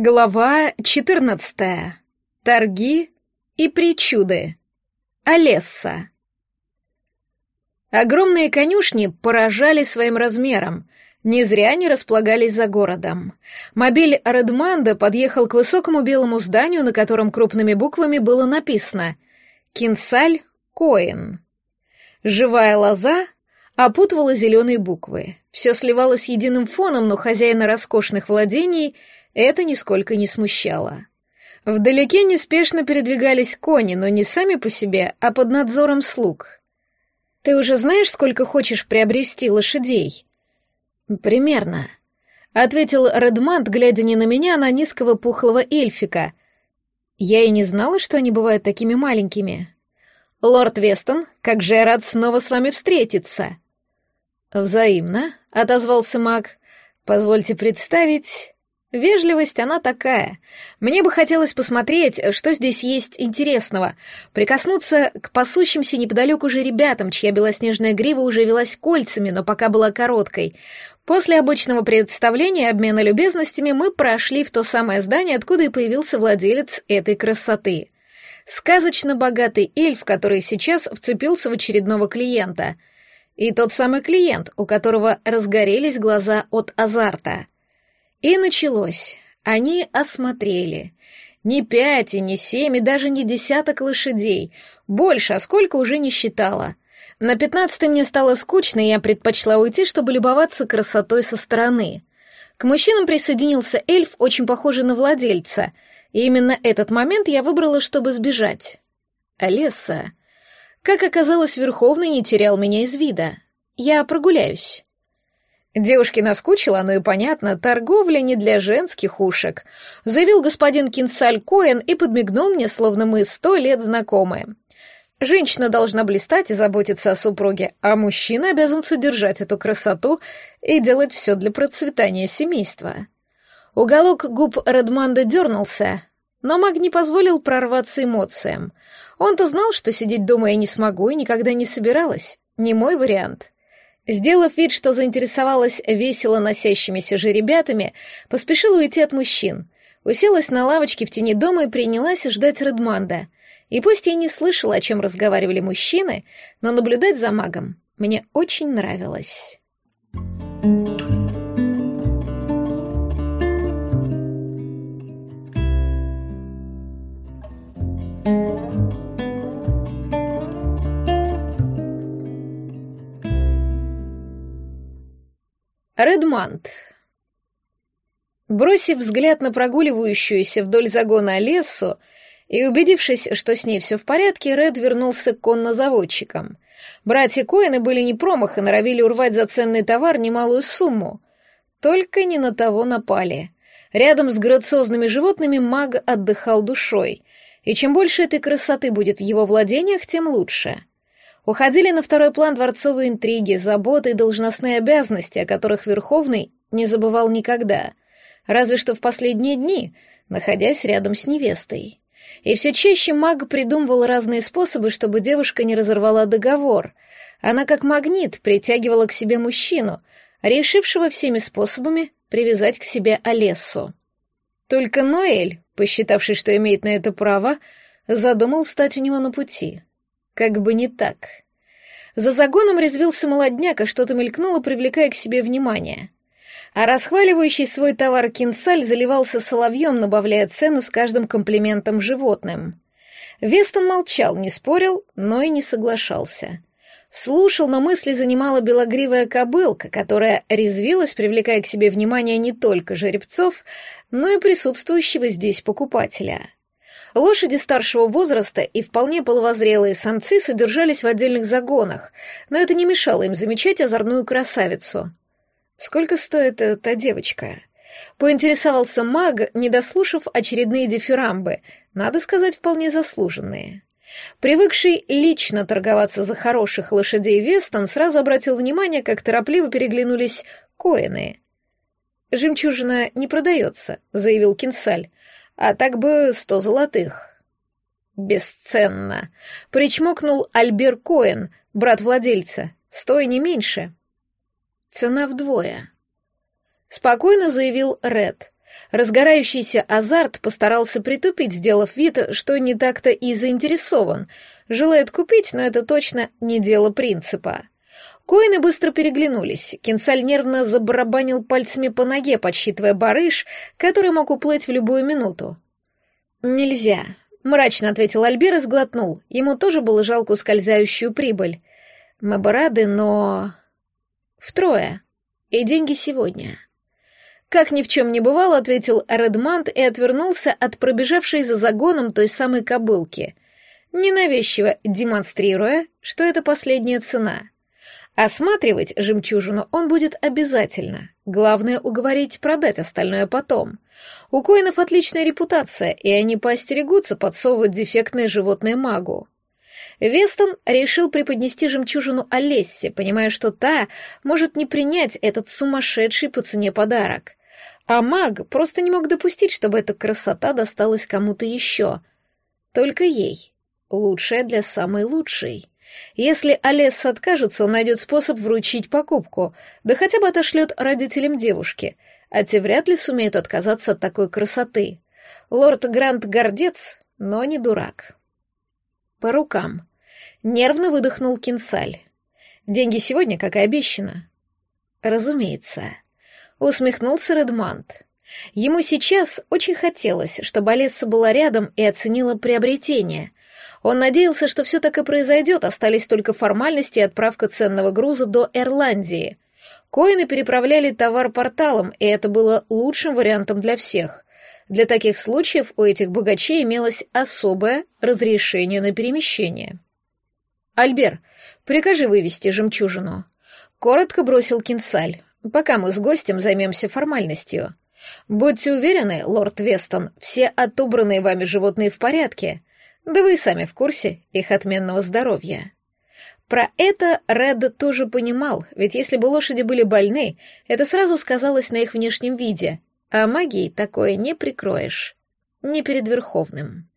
Глава 14. Торги и причуды. Олесса. Огромные конюшни поражали своим размером. Не зря они располагались за городом. Мобиль Редманда подъехал к высокому белому зданию, на котором крупными буквами было написано «Кинсаль Коин». Живая лоза опутывала зеленые буквы. Все сливалось единым фоном, но хозяина роскошных владений — это нисколько не смущало. Вдалеке неспешно передвигались кони, но не сами по себе, а под надзором слуг. «Ты уже знаешь, сколько хочешь приобрести лошадей?» «Примерно», — ответил Редмант, глядя не на меня, а на низкого пухлого эльфика. «Я и не знала, что они бывают такими маленькими». «Лорд Вестон, как же я рад снова с вами встретиться!» «Взаимно», — отозвался маг. «Позвольте представить...» Вежливость она такая. Мне бы хотелось посмотреть, что здесь есть интересного, прикоснуться к пасущимся неподалеку же ребятам, чья белоснежная грива уже велась кольцами, но пока была короткой. После обычного представления и обмена любезностями мы прошли в то самое здание, откуда и появился владелец этой красоты. Сказочно богатый эльф, который сейчас вцепился в очередного клиента. И тот самый клиент, у которого разгорелись глаза от азарта — и началось. Они осмотрели. Не пять и не семь, и даже не десяток лошадей. Больше, а сколько уже не считала. На пятнадцатой мне стало скучно, и я предпочла уйти, чтобы любоваться красотой со стороны. К мужчинам присоединился эльф, очень похожий на владельца, и именно этот момент я выбрала, чтобы сбежать. Олеса. Как оказалось, Верховный не терял меня из вида. Я прогуляюсь. Девушке наскучило, оно и понятно, торговля не для женских ушек, заявил господин Кинсаль Коэн и подмигнул мне, словно мы сто лет знакомы. Женщина должна блистать и заботиться о супруге, а мужчина обязан содержать эту красоту и делать все для процветания семейства. Уголок губ Редманда дернулся, но маг не позволил прорваться эмоциям. Он-то знал, что сидеть дома я не смогу и никогда не собиралась. Не мой вариант. Сделав вид, что заинтересовалась весело носящимися же ребятами, поспешила уйти от мужчин. Уселась на лавочке в тени дома и принялась ждать Редманда. И пусть я не слышала, о чем разговаривали мужчины, но наблюдать за магом мне очень нравилось. Редмант. Бросив взгляд на прогуливающуюся вдоль загона лесу и убедившись, что с ней все в порядке, Ред вернулся к коннозаводчикам. Братья Коины были не промах и норовили урвать за ценный товар немалую сумму. Только не на того напали. Рядом с грациозными животными маг отдыхал душой, и чем больше этой красоты будет в его владениях, тем лучше. Уходили на второй план дворцовые интриги, заботы и должностные обязанности, о которых Верховный не забывал никогда, разве что в последние дни, находясь рядом с невестой. И все чаще маг придумывал разные способы, чтобы девушка не разорвала договор. Она как магнит притягивала к себе мужчину, решившего всеми способами привязать к себе Олессу. Только Ноэль, посчитавший, что имеет на это право, задумал встать у него на пути — как бы не так. За загоном резвился молодняк, а что-то мелькнуло, привлекая к себе внимание. А расхваливающий свой товар кинсаль заливался соловьем, добавляя цену с каждым комплиментом животным. Вестон молчал, не спорил, но и не соглашался. Слушал, но мысли занимала белогривая кобылка, которая резвилась, привлекая к себе внимание не только жеребцов, но и присутствующего здесь покупателя. Лошади старшего возраста и вполне половозрелые самцы содержались в отдельных загонах, но это не мешало им замечать озорную красавицу. «Сколько стоит эта девочка?» Поинтересовался маг, не дослушав очередные дифирамбы, надо сказать, вполне заслуженные. Привыкший лично торговаться за хороших лошадей Вестон сразу обратил внимание, как торопливо переглянулись коины. «Жемчужина не продается», — заявил Кинсаль а так бы сто золотых. Бесценно. Причмокнул Альбер Коэн, брат владельца. Сто и не меньше. Цена вдвое. Спокойно заявил Ред. Разгорающийся азарт постарался притупить, сделав вид, что не так-то и заинтересован. Желает купить, но это точно не дело принципа. Коины быстро переглянулись. Кинсаль нервно забарабанил пальцами по ноге, подсчитывая барыш, который мог уплыть в любую минуту. «Нельзя», — мрачно ответил Альбер и сглотнул. Ему тоже было жалко ускользающую прибыль. «Мы бы рады, но...» «Втрое. И деньги сегодня». Как ни в чем не бывало, ответил Редмант и отвернулся от пробежавшей за загоном той самой кобылки, ненавязчиво демонстрируя, что это последняя цена. Осматривать жемчужину он будет обязательно. Главное — уговорить продать остальное потом. У коинов отличная репутация, и они поостерегутся подсовывать дефектное животное магу. Вестон решил преподнести жемчужину Олессе, понимая, что та может не принять этот сумасшедший по цене подарок. А маг просто не мог допустить, чтобы эта красота досталась кому-то еще. Только ей. Лучшая для самой лучшей. Если Олес откажется, он найдет способ вручить покупку, да хотя бы отошлет родителям девушки, а те вряд ли сумеют отказаться от такой красоты. Лорд Грант гордец, но не дурак. По рукам. Нервно выдохнул Кинсаль. Деньги сегодня, как и обещано. Разумеется. Усмехнулся Редмант. Ему сейчас очень хотелось, чтобы Олесса была рядом и оценила приобретение. Он надеялся, что все так и произойдет, остались только формальности и отправка ценного груза до Ирландии. Коины переправляли товар порталом, и это было лучшим вариантом для всех. Для таких случаев у этих богачей имелось особое разрешение на перемещение. «Альбер, прикажи вывести жемчужину», — коротко бросил Кинсаль пока мы с гостем займемся формальностью. Будьте уверены, лорд Вестон, все отобранные вами животные в порядке, да вы и сами в курсе их отменного здоровья. Про это Ред тоже понимал, ведь если бы лошади были больны, это сразу сказалось на их внешнем виде, а магией такое не прикроешь. Не перед Верховным.